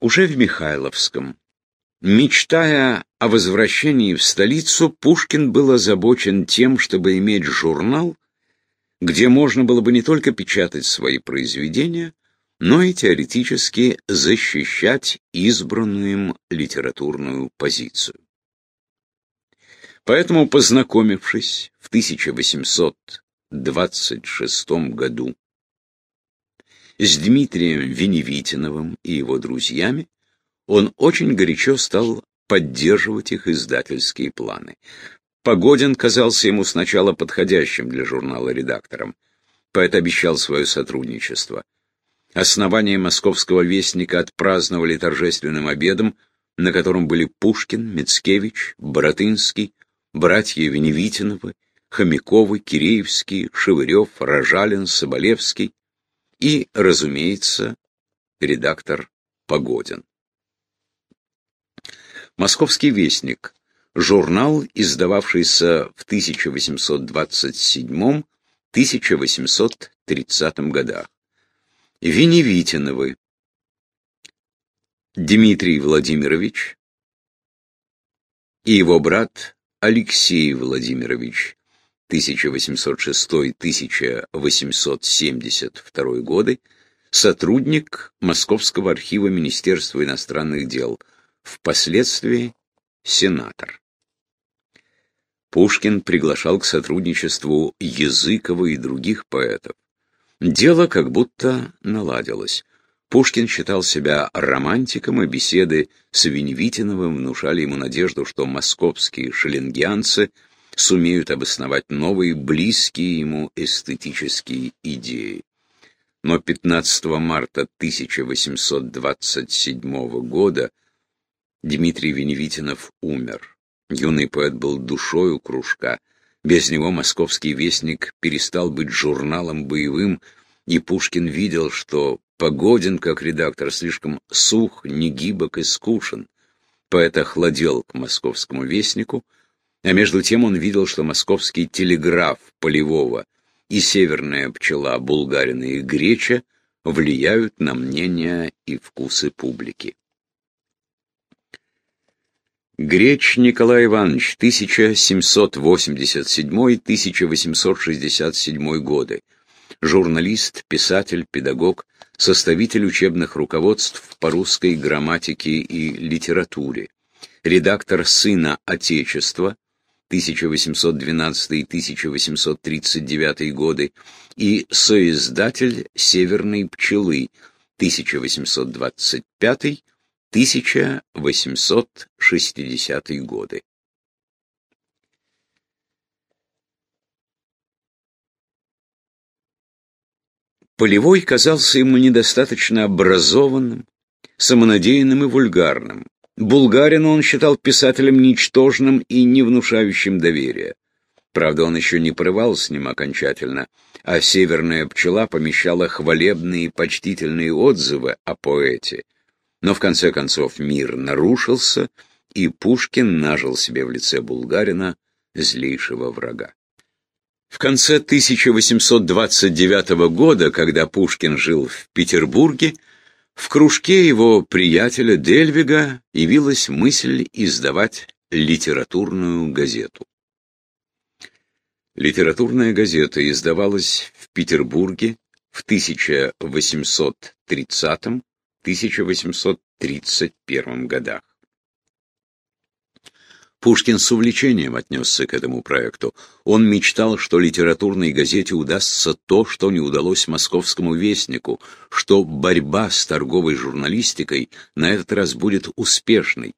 Уже в Михайловском, мечтая о возвращении в столицу, Пушкин был озабочен тем, чтобы иметь журнал, где можно было бы не только печатать свои произведения, но и теоретически защищать избранную им литературную позицию. Поэтому, познакомившись в 1826 году с Дмитрием Веневитиновым и его друзьями, он очень горячо стал поддерживать их издательские планы. Погодин казался ему сначала подходящим для журнала редактором. Поэт обещал свое сотрудничество. Основание московского вестника отпраздновали торжественным обедом, на котором были Пушкин, Мицкевич, Боротынский, братья Веневитиновы, Хомяковы, Киреевский, Шевырев, Рожалин, Соболевский и, разумеется, редактор Погодин. Московский вестник – журнал, издававшийся в 1827-1830 годах. Веневитиновы Дмитрий Владимирович и его брат Алексей Владимирович 1806-1872 годы, сотрудник Московского архива Министерства иностранных дел, впоследствии сенатор. Пушкин приглашал к сотрудничеству Языкова и других поэтов. Дело как будто наладилось. Пушкин считал себя романтиком, и беседы с Веневитиновым внушали ему надежду, что московские шеллингианцы сумеют обосновать новые, близкие ему эстетические идеи. Но 15 марта 1827 года Дмитрий Веневитинов умер. Юный поэт был душой у кружка. Без него московский вестник перестал быть журналом боевым, и Пушкин видел, что Погодин, как редактор, слишком сух, негибок и скушен. Поэт охладел к московскому вестнику, а между тем он видел, что московский телеграф Полевого и северная пчела Булгарина и Греча влияют на мнения и вкусы публики. Греч Николай Иванович, 1787-1867 годы. Журналист, писатель, педагог, составитель учебных руководств по русской грамматике и литературе. Редактор «Сына Отечества» 1812-1839 годы и соиздатель «Северной пчелы» 1825 1860 годы. Полевой казался ему недостаточно образованным, самонадеянным и вульгарным. Булгарина он считал писателем ничтожным и не внушающим доверия. Правда, он еще не порывал с ним окончательно, а «Северная пчела» помещала хвалебные и почтительные отзывы о поэте – но в конце концов мир нарушился, и Пушкин нажил себе в лице Булгарина злейшего врага. В конце 1829 года, когда Пушкин жил в Петербурге, в кружке его приятеля Дельвига явилась мысль издавать литературную газету. Литературная газета издавалась в Петербурге в 1830 1831 годах. Пушкин с увлечением отнесся к этому проекту. Он мечтал, что литературной газете удастся то, что не удалось московскому вестнику, что борьба с торговой журналистикой на этот раз будет успешной.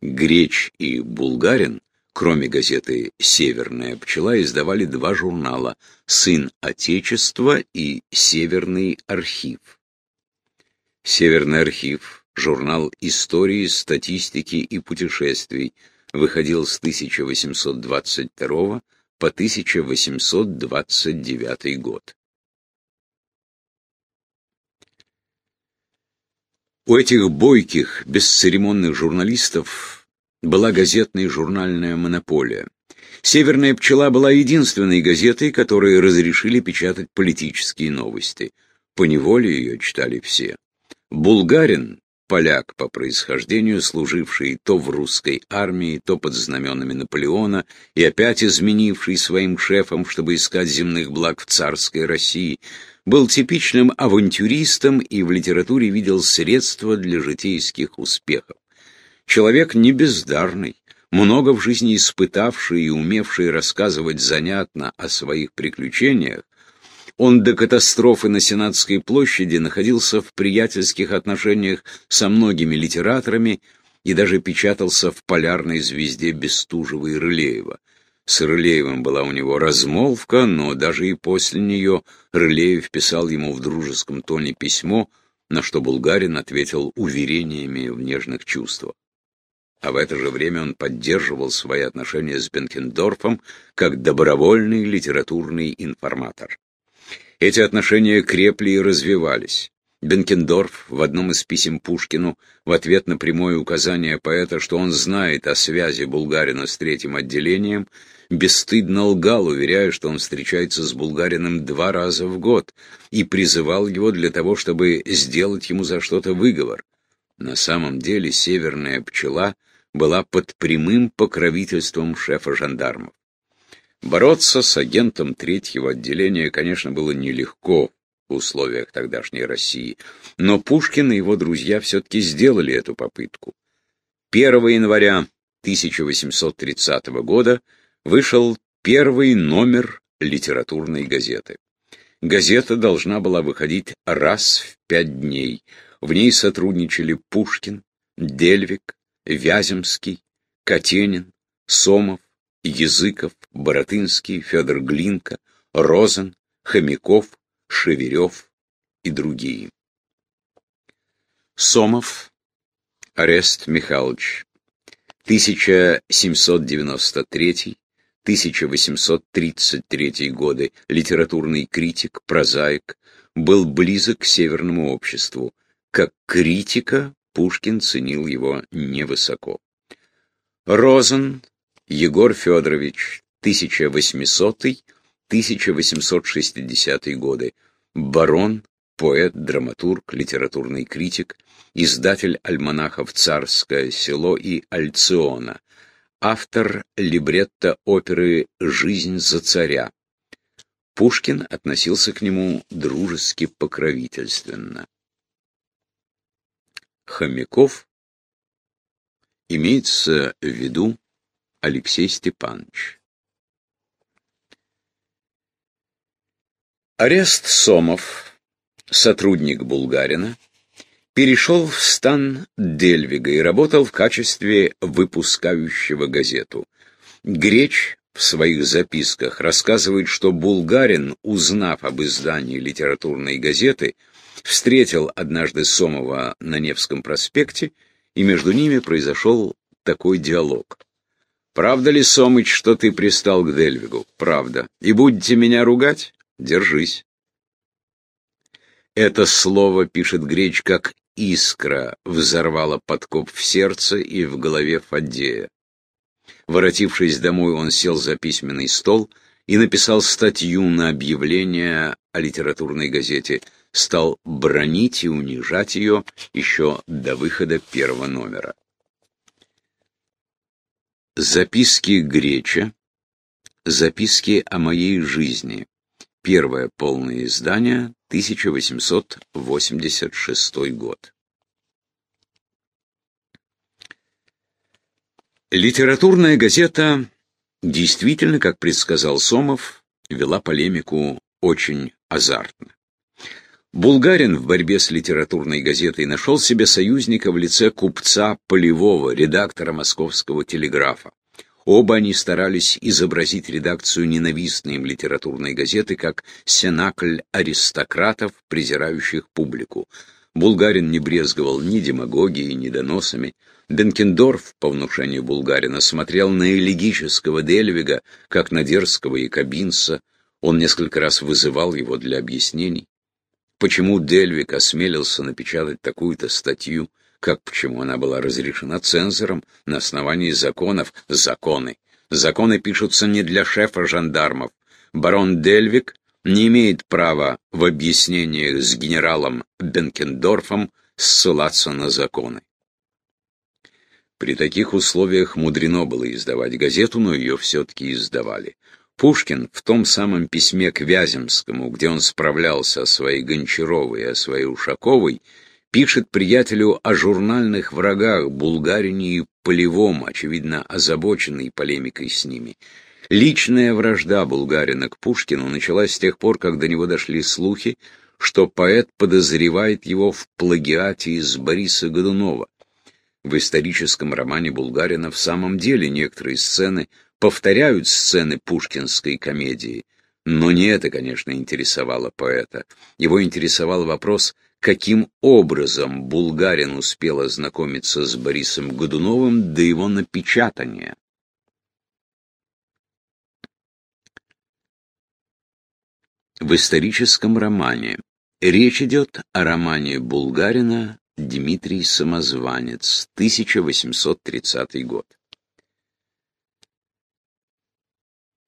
Греч и Булгарин, кроме газеты «Северная пчела», издавали два журнала «Сын Отечества» и «Северный архив». Северный архив, журнал истории, статистики и путешествий, выходил с 1822 по 1829 год. У этих бойких, бесцеремонных журналистов была газетная и журнальная монополия. «Северная пчела» была единственной газетой, которой разрешили печатать политические новости. По неволе ее читали все. Булгарин поляк по происхождению, служивший то в русской армии, то под знаменами Наполеона, и опять изменивший своим шефом, чтобы искать земных благ в царской России, был типичным авантюристом и в литературе видел средства для житейских успехов. Человек не бездарный, много в жизни испытавший и умевший рассказывать занятно о своих приключениях, он до катастрофы на Сенатской площади находился в приятельских отношениях со многими литераторами и даже печатался в «Полярной звезде» Бестужева и Рылеева. С Рылеевым была у него размолвка, но даже и после нее Рылеев писал ему в дружеском тоне письмо, на что Булгарин ответил уверениями в нежных чувствах. А в это же время он поддерживал свои отношения с Бенкендорфом как добровольный литературный информатор. Эти отношения крепли и развивались. Бенкендорф в одном из писем Пушкину в ответ на прямое указание поэта, что он знает о связи Булгарина с третьим отделением, бесстыдно лгал, уверяя, что он встречается с Булгариным два раза в год, и призывал его для того, чтобы сделать ему за что-то выговор. На самом деле северная пчела была под прямым покровительством шефа жандармов. Бороться с агентом третьего отделения, конечно, было нелегко в условиях тогдашней России, но Пушкин и его друзья все-таки сделали эту попытку. 1 января 1830 года вышел первый номер литературной газеты. Газета должна была выходить раз в пять дней. В ней сотрудничали Пушкин, Дельвик, Вяземский, Катенин, Сомов, Языков, Боротынский, Федор Глинка, Розен, Хомяков, Шеверев и другие. Сомов, Арест Михайлович, 1793-1833 годы, литературный критик, прозаик, был близок к северному обществу. Как критика Пушкин ценил его невысоко. Розен Егор Федорович, 1800-1860 годы, барон, поэт, драматург, литературный критик, издатель альманахов «Царское село» и «Альциона», автор либретто оперы «Жизнь за царя». Пушкин относился к нему дружески покровительственно. Хомяков имеется в виду Алексей Степанович. Арест Сомов, сотрудник Булгарина, перешел в стан Дельвига и работал в качестве выпускающего газету. Греч в своих записках рассказывает, что Булгарин, узнав об издании литературной газеты, встретил однажды Сомова на Невском проспекте, и между ними произошел такой диалог. Правда ли, Сомыч, что ты пристал к Дельвигу? Правда. И будете меня ругать? Держись. Это слово, пишет Греч, как искра взорвала подкоп в сердце и в голове Фаддея. Воротившись домой, он сел за письменный стол и написал статью на объявление о литературной газете. Стал бронить и унижать ее еще до выхода первого номера. Записки Греча. Записки о моей жизни. Первое полное издание, 1886 год. Литературная газета действительно, как предсказал Сомов, вела полемику очень азартно. Булгарин в борьбе с литературной газетой нашел себе союзника в лице купца Полевого, редактора московского телеграфа. Оба они старались изобразить редакцию ненавистной им литературной газеты как сенакль аристократов, презирающих публику. Булгарин не брезговал ни демагогией, ни доносами. Бенкендорф, по внушению Булгарина, смотрел на элегического Дельвига, как на дерзкого якобинца. Он несколько раз вызывал его для объяснений. Почему Дельвик осмелился напечатать такую-то статью, как почему она была разрешена цензором на основании законов, законы. Законы пишутся не для шефа жандармов. Барон Дельвик не имеет права в объяснениях с генералом Бенкендорфом ссылаться на законы. При таких условиях мудрено было издавать газету, но ее все-таки издавали. Пушкин в том самом письме к Вяземскому, где он справлялся о своей Гончаровой и о своей Ушаковой, пишет приятелю о журнальных врагах Булгарине и Полевом, очевидно озабоченный полемикой с ними. Личная вражда Булгарина к Пушкину началась с тех пор, как до него дошли слухи, что поэт подозревает его в плагиате из Бориса Годунова. В историческом романе Булгарина в самом деле некоторые сцены повторяют сцены пушкинской комедии, но не это, конечно, интересовало поэта. Его интересовал вопрос, каким образом Булгарин успел ознакомиться с Борисом Годуновым до его напечатания. В историческом романе речь идет о романе Булгарина «Дмитрий Самозванец», 1830 год.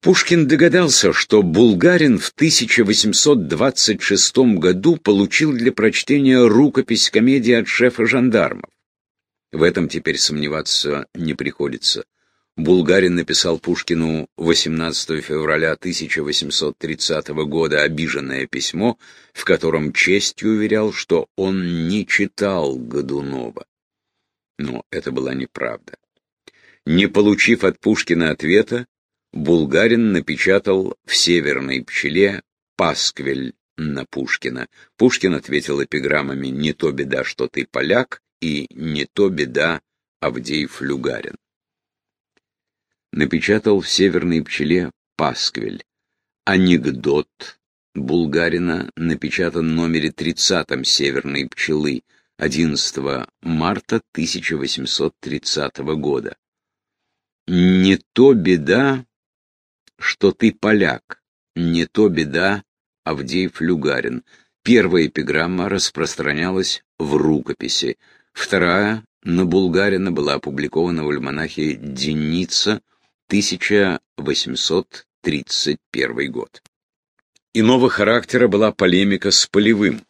Пушкин догадался, что Булгарин в 1826 году получил для прочтения рукопись комедии от шефа жандармов. В этом теперь сомневаться не приходится. Булгарин написал Пушкину 18 февраля 1830 года обиженное письмо, в котором честью уверял, что он не читал Годунова. Но это была неправда. Не получив от Пушкина ответа, Булгарин напечатал в «Северной пчеле» пасквиль на Пушкина. Пушкин ответил эпиграммами «Не то беда, что ты поляк» и «Не то беда, Авдей Флюгарин» напечатал в «Северной пчеле» Пасквиль. Анекдот Булгарина напечатан в номере 30 «Северной пчелы» 11 марта 1830 года. Не то беда, что ты поляк, не то беда, Авдей Флюгарин. Первая эпиграмма распространялась в рукописи, вторая на Булгарина была опубликована в альманахе «Деница» 1831 год. Иного характера была полемика с Полевым.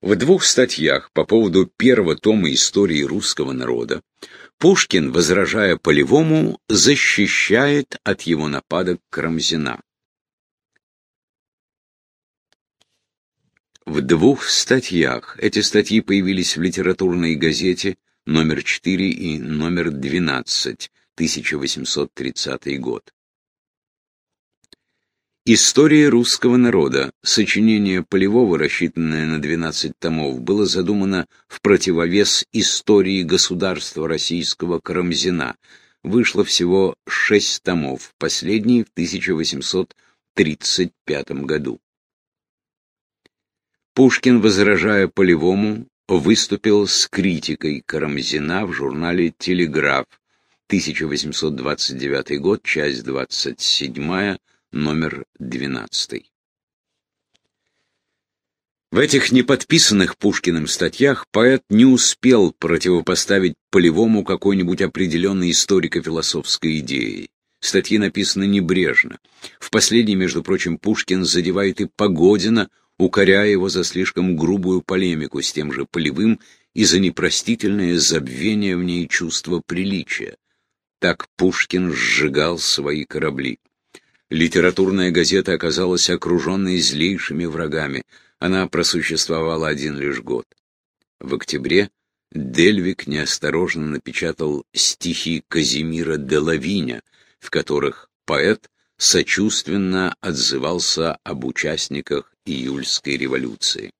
В двух статьях по поводу первого тома истории русского народа Пушкин, возражая Полевому, защищает от его нападок Карамзина. В двух статьях, эти статьи появились в литературной газете номер 4 и номер 12, 1830 год. История русского народа, сочинение Полевого, рассчитанное на 12 томов, было задумано в противовес истории государства российского Карамзина. Вышло всего шесть томов, последний в 1835 году. Пушкин, возражая Полевому, выступил с критикой Карамзина в журнале «Телеграф», 1829 год, часть 27, номер 12. В этих неподписанных Пушкиным статьях поэт не успел противопоставить Полевому какой-нибудь определенной историко-философской идеи. Статьи написаны небрежно. В последней, между прочим, Пушкин задевает и Погодина, укоряя его за слишком грубую полемику с тем же Полевым и за непростительное забвение в ней чувства приличия. Так Пушкин сжигал свои корабли. Литературная газета оказалась окруженной злейшими врагами. Она просуществовала один лишь год. В октябре Дельвик неосторожно напечатал стихи Казимира де Лавиня, в которых поэт сочувственно отзывался об участниках июльской революции.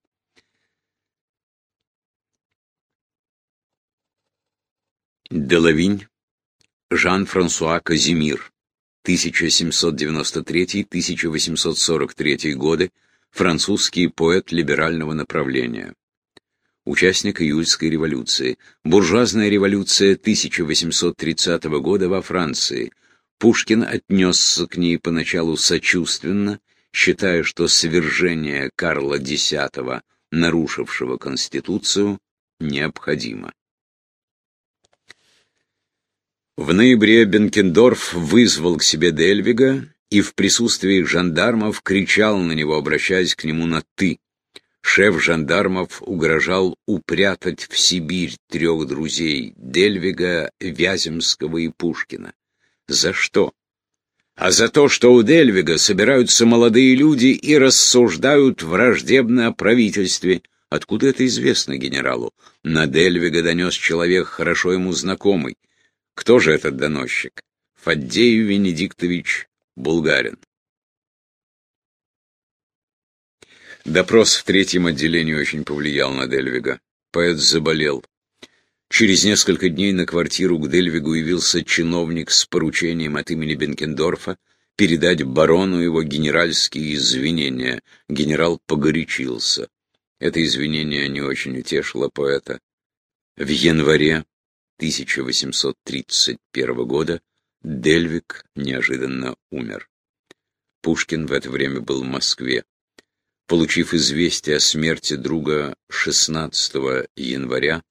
Делавинь Жан-Франсуа Казимир, 1793-1843 годы, французский поэт либерального направления. Участник июльской революции. Буржуазная революция 1830 года во Франции. Пушкин отнесся к ней поначалу сочувственно, считая, что свержение Карла X, нарушившего Конституцию, необходимо. В ноябре Бенкендорф вызвал к себе Дельвига и в присутствии жандармов кричал на него, обращаясь к нему на «ты». шеф жандармов угрожал упрятать в Сибирь трех друзей Дельвига, Вяземского и Пушкина. За что? А за то, что у Дельвига собираются молодые люди и рассуждают враждебно о правительстве. Откуда это известно генералу? На Дельвига донес человек, хорошо ему знакомый. Кто же этот доносчик? Фаддею Венедиктович Булгарин. Допрос в третьем отделении очень повлиял на Дельвига. Поэт заболел. Через несколько дней на квартиру к Дельвигу явился чиновник с поручением от имени Бенкендорфа передать барону его генеральские извинения. Генерал погорячился. Это извинение не очень утешило поэта. В январе 1831 года Дельвиг неожиданно умер. Пушкин в это время был в Москве. Получив известие о смерти друга 16 января,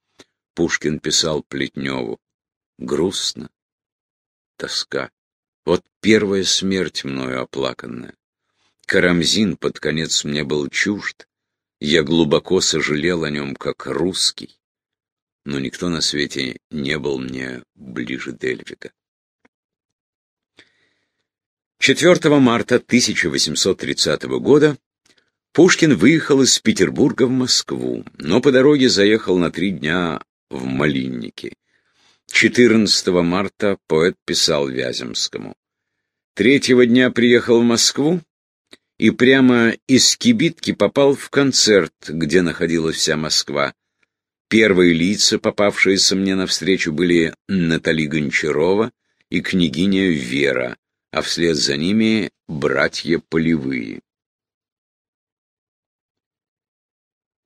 Пушкин писал Плетневу. Грустно, тоска. Вот первая смерть мною оплаканная. Карамзин под конец мне был чужд, я глубоко сожалел о нем, как русский, но никто на свете не был мне ближе Дельвига. 4 марта 1830 года Пушкин выехал из Петербурга в Москву, но по дороге заехал на три дня в Малинники. 14 марта поэт писал Вяземскому. Третьего дня приехал в Москву и прямо из кибитки попал в концерт, где находилась вся Москва. Первые лица, попавшиеся мне навстречу, были Натали Гончарова и княгиня Вера, а вслед за ними братья Полевые.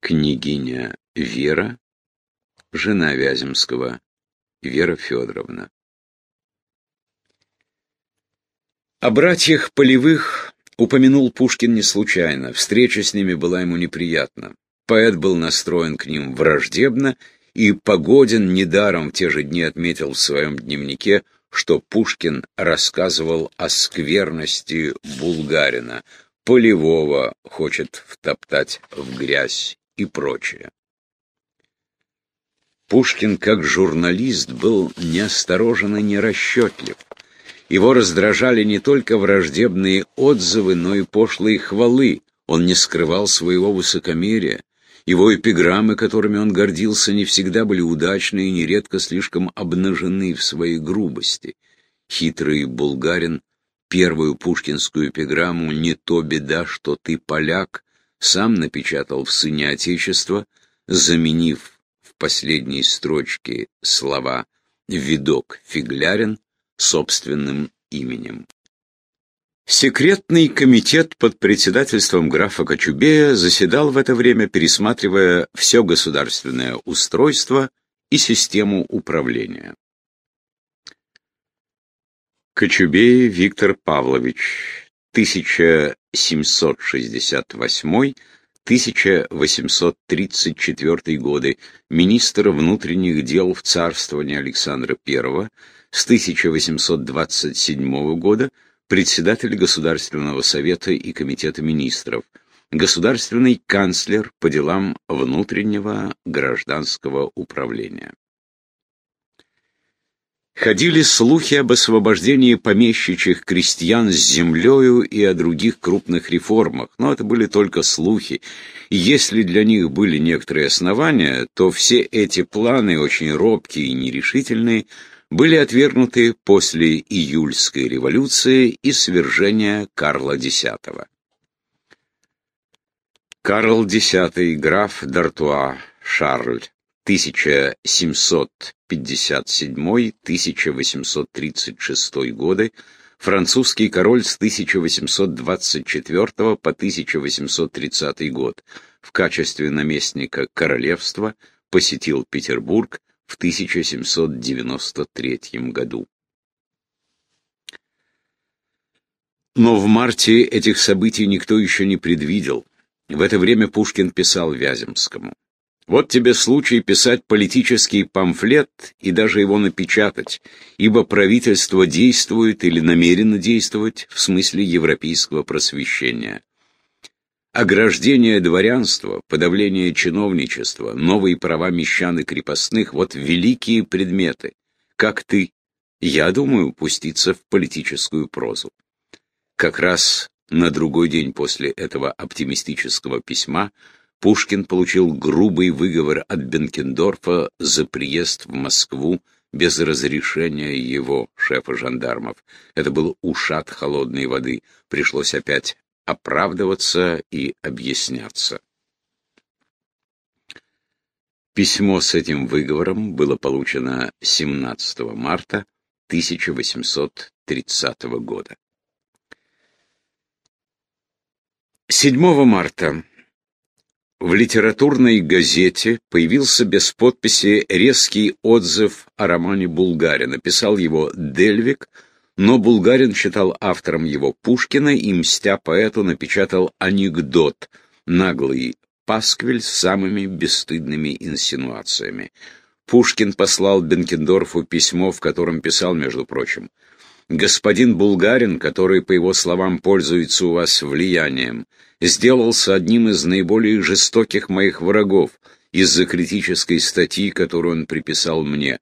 Княгиня Вера, жена Вяземского, Вера Федоровна. О братьях Полевых упомянул Пушкин не случайно, встреча с ними была ему неприятна. Поэт был настроен к ним враждебно, и Погодин недаром в те же дни отметил в своем дневнике, что Пушкин рассказывал о скверности Булгарина, Полевого хочет втоптать в грязь и прочее. Пушкин, как журналист, был неосторожен и нерасчетлив. Его раздражали не только враждебные отзывы, но и пошлые хвалы. Он не скрывал своего высокомерия. Его эпиграммы, которыми он гордился, не всегда были удачны и нередко слишком обнажены в своей грубости. Хитрый булгарин первую пушкинскую эпиграмму «Не то беда, что ты поляк» сам напечатал в «Сыне Отечества», заменив в последней строчке слова «видок фиглярин» собственным именем. Секретный комитет под председательством графа Кочубея заседал в это время, пересматривая все государственное устройство и систему управления. Кочубей Виктор Павлович, 1768-1834 годы, министр внутренних дел в царствовании Александра I, с 1827 года председатель Государственного совета и Комитета министров, государственный канцлер по делам внутреннего гражданского управления. Ходили слухи об освобождении помещичьих крестьян с землею и о других крупных реформах, но это были только слухи. И если для них были некоторые основания, то все эти планы, очень робкие и нерешительные, были отвергнуты после июльской революции и свержения Карла X. Карл X, граф Д'Артуа, Шарль, 1757-1836 годы, французский король с 1824 по 1830 год, в качестве наместника королевства посетил Петербург в 1793 году. Но в марте этих событий никто еще не предвидел. В это время Пушкин писал Вяземскому. Вот тебе случай писать политический памфлет и даже его напечатать, ибо правительство действует или намерено действовать в смысле европейского просвещения. Ограждение дворянства, подавление чиновничества, новые права мещан и крепостных — вот великие предметы. Как ты, я думаю, пуститься в политическую прозу. Как раз на другой день после этого оптимистического письма Пушкин получил грубый выговор от Бенкендорфа за приезд в Москву без разрешения его, шефа жандармов. Это был ушат холодной воды. Пришлось опять оправдываться и объясняться. Письмо с этим выговором было получено 17 марта 1830 года. 7 марта в литературной газете появился без подписи резкий отзыв о романе Булгарина. Писал его Дельвик, но Булгарин считал автором его Пушкина и, мстя поэту, напечатал анекдот, наглый пасквиль с самыми бесстыдными инсинуациями. Пушкин послал Бенкендорфу письмо, в котором писал, между прочим, Господин Булгарин, который, по его словам, пользуется у вас влиянием, сделался одним из наиболее жестоких моих врагов из-за критической статьи, которую он приписал мне.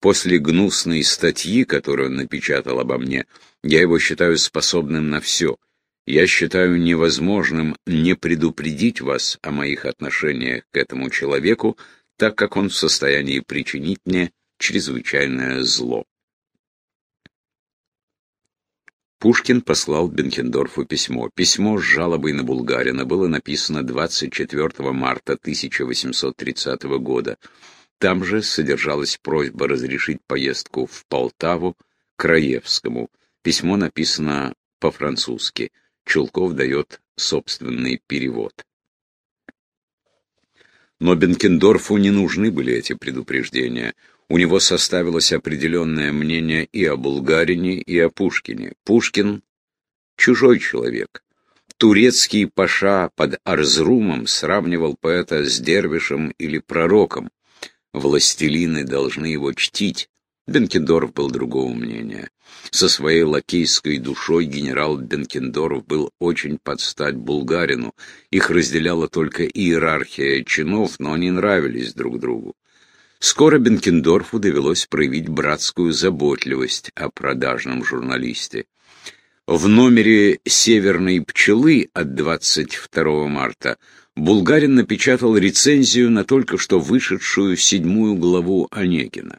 После гнусной статьи, которую он напечатал обо мне, я его считаю способным на все. Я считаю невозможным не предупредить вас о моих отношениях к этому человеку, так как он в состоянии причинить мне чрезвычайное зло. Пушкин послал Бенкендорфу письмо. Письмо с жалобой на Булгарина было написано 24 марта 1830 года. Там же содержалась просьба разрешить поездку в Полтаву к Раевскому. Письмо написано по-французски. Чулков дает собственный перевод. Но Бенкендорфу не нужны были эти предупреждения. У него составилось определенное мнение и о Булгарине, и о Пушкине. Пушкин — чужой человек. Турецкий паша под Арзрумом сравнивал поэта с дервишем или пророком. Властелины должны его чтить. Бенкендорф был другого мнения. Со своей лакейской душой генерал Бенкендорф был очень под стать булгарину. Их разделяла только иерархия чинов, но они нравились друг другу. Скоро Бенкендорфу довелось проявить братскую заботливость о продажном журналисте. В номере «Северной пчелы» от 22 марта Булгарин напечатал рецензию на только что вышедшую седьмую главу Онегина.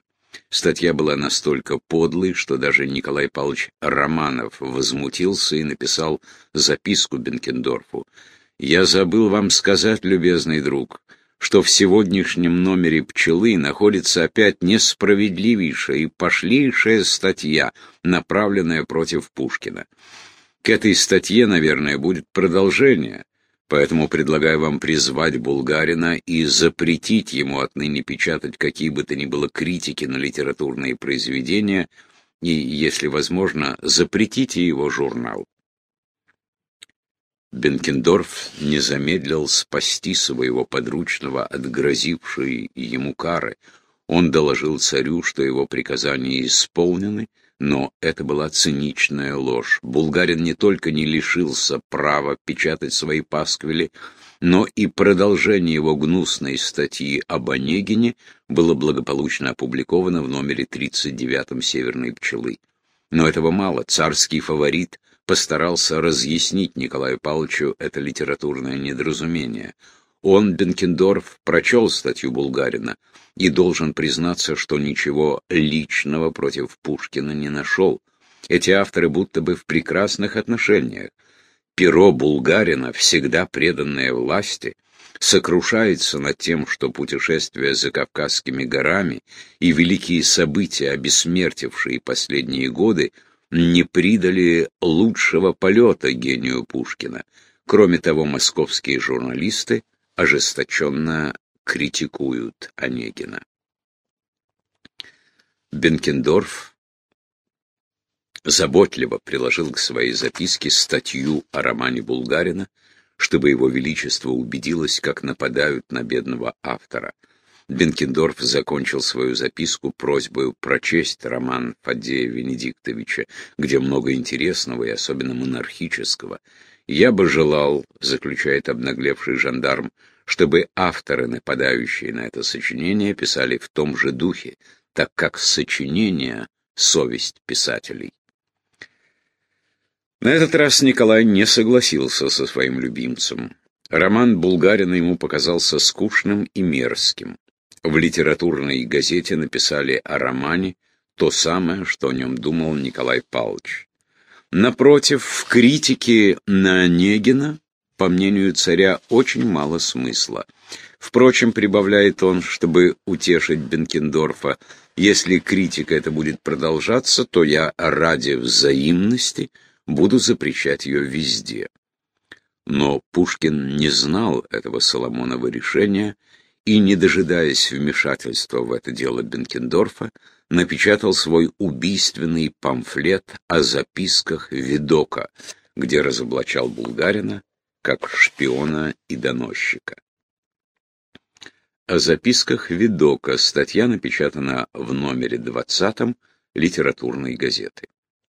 Статья была настолько подлой, что даже Николай Павлович Романов возмутился и написал записку Бенкендорфу. «Я забыл вам сказать, любезный друг, что в сегодняшнем номере «Пчелы» находится опять несправедливейшая и пошлейшая статья, направленная против Пушкина. К этой статье, наверное, будет продолжение, поэтому предлагаю вам призвать Булгарина и запретить ему отныне печатать какие бы то ни было критики на литературные произведения и, если возможно, запретите его журнал. Бенкендорф не замедлил спасти своего подручного от грозившей ему кары. Он доложил царю, что его приказания исполнены, но это была циничная ложь. Булгарин не только не лишился права печатать свои пасквили, но и продолжение его гнусной статьи об Онегине было благополучно опубликовано в номере 39 «Северной пчелы». Но этого мало. Царский фаворит постарался разъяснить Николаю Павловичу это литературное недоразумение. Он, Бенкендорф, прочел статью Булгарина и должен признаться, что ничего личного против Пушкина не нашел. Эти авторы будто бы в прекрасных отношениях. Перо Булгарина, всегда преданное власти, сокрушается над тем, что путешествия за Кавказскими горами и великие события, обессмертившие последние годы, не придали лучшего полета гению Пушкина. Кроме того, московские журналисты ожесточенно критикуют Онегина. Бенкендорф заботливо приложил к своей записке статью о романе Булгарина, чтобы его величество убедилось, как нападают на бедного автора – Бенкендорф закончил свою записку просьбой прочесть роман Фадея Венедиктовича, где много интересного и особенно монархического. «Я бы желал», — заключает обнаглевший жандарм, чтобы авторы, нападающие на это сочинение, писали в том же духе, так как сочинение — совесть писателей. На этот раз Николай не согласился со своим любимцем. Роман Булгарина ему показался скучным и мерзким. В литературной газете написали о романе то самое, что о нем думал Николай Павлович. Напротив, в критике на Онегина, по мнению царя, очень мало смысла. Впрочем, прибавляет он, чтобы утешить Бенкендорфа, если критика это будет продолжаться, то я ради взаимности буду запрещать ее везде. Но Пушкин не знал этого Соломонова решения и, не дожидаясь вмешательства в это дело Бенкендорфа, напечатал свой убийственный памфлет о записках Видока, где разоблачал Булгарина как шпиона и доносчика. О записках Видока статья напечатана в номере 20 литературной газеты.